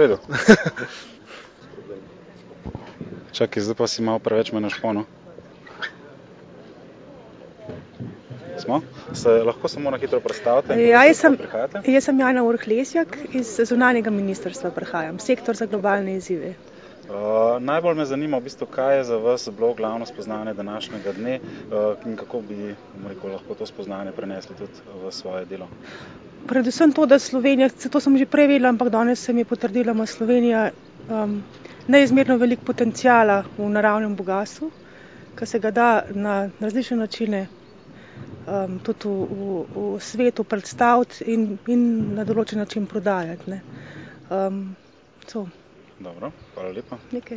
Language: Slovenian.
redu. Čakaj, zdaj pa si malo preveč me našponil. Smo? Se lahko samo na hitro predstavite? Ja, jaz sem, jaz sem Jana Urh Lesjak, iz zunanjega ministrstva prihajam, sektor za globalne izzive. Uh, najbolj me zanima v bistvu, kaj je za vas bilo glavno spoznanje današnjega dne uh, in kako bi rekel, lahko to spoznanje prenesli tudi v svoje delo. Predvsem to, da Slovenija, to sem že prej vedela, ampak danes se mi je potrdilo, ima Slovenija um, neizmerno veliko potencijala v naravnem bogastvu, ki se ga da na različne načine um, tudi v, v, v svetu predstaviti in, in na določen način prodajati. Ne. Um, to, Dobro, hvala lepa. nekaj.